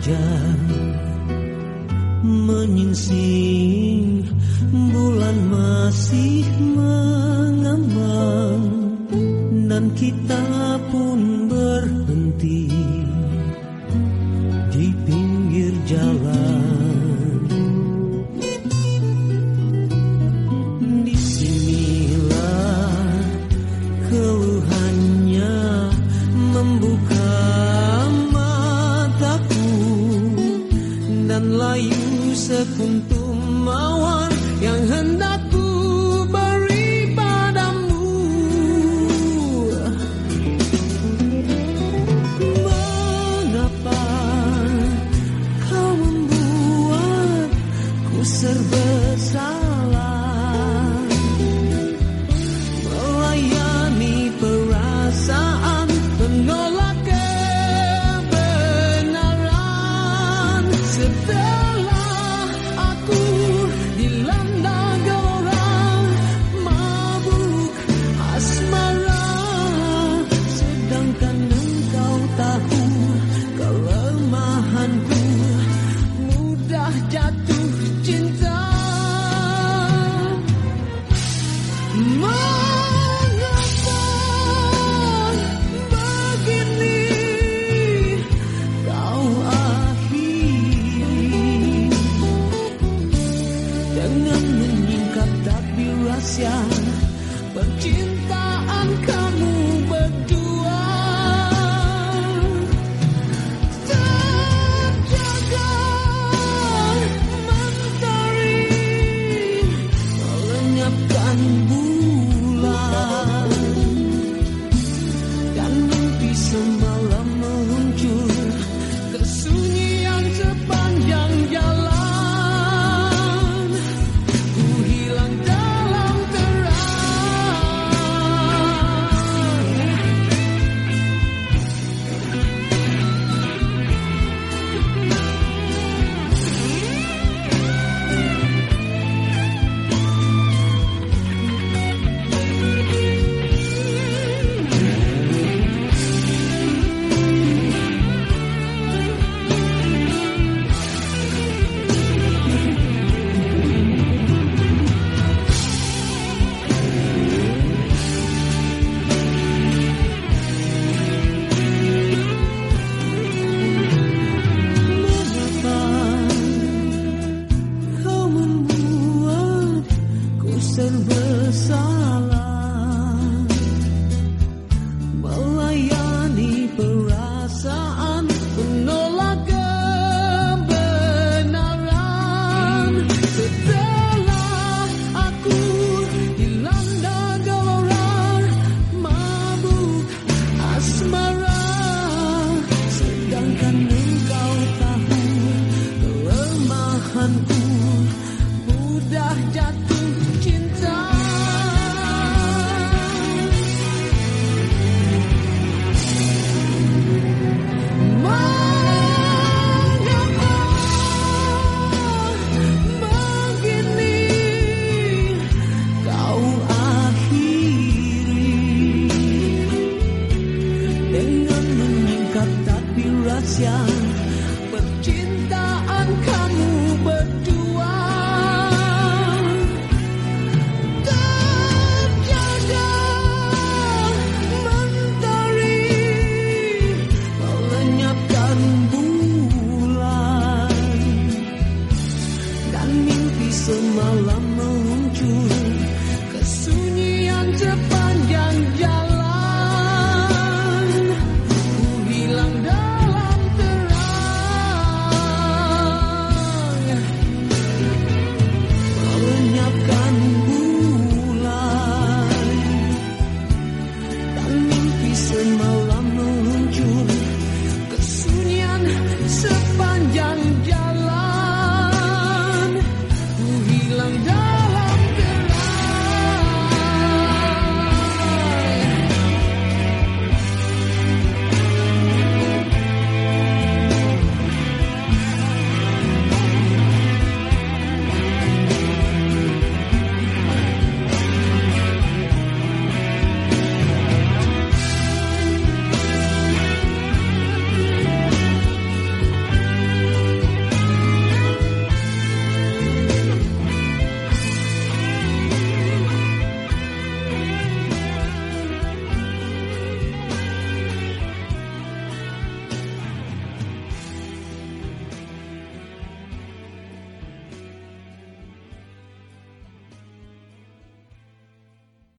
saja menyingsing bulan masih mengembang dan kita pun berhenti di pinggir jalan. Di sinilah keluhannya membuka mataku dan layu sekuntum. dengan menyingkap takbir rahasia percintaan kamu berdua. and blue. 是放羊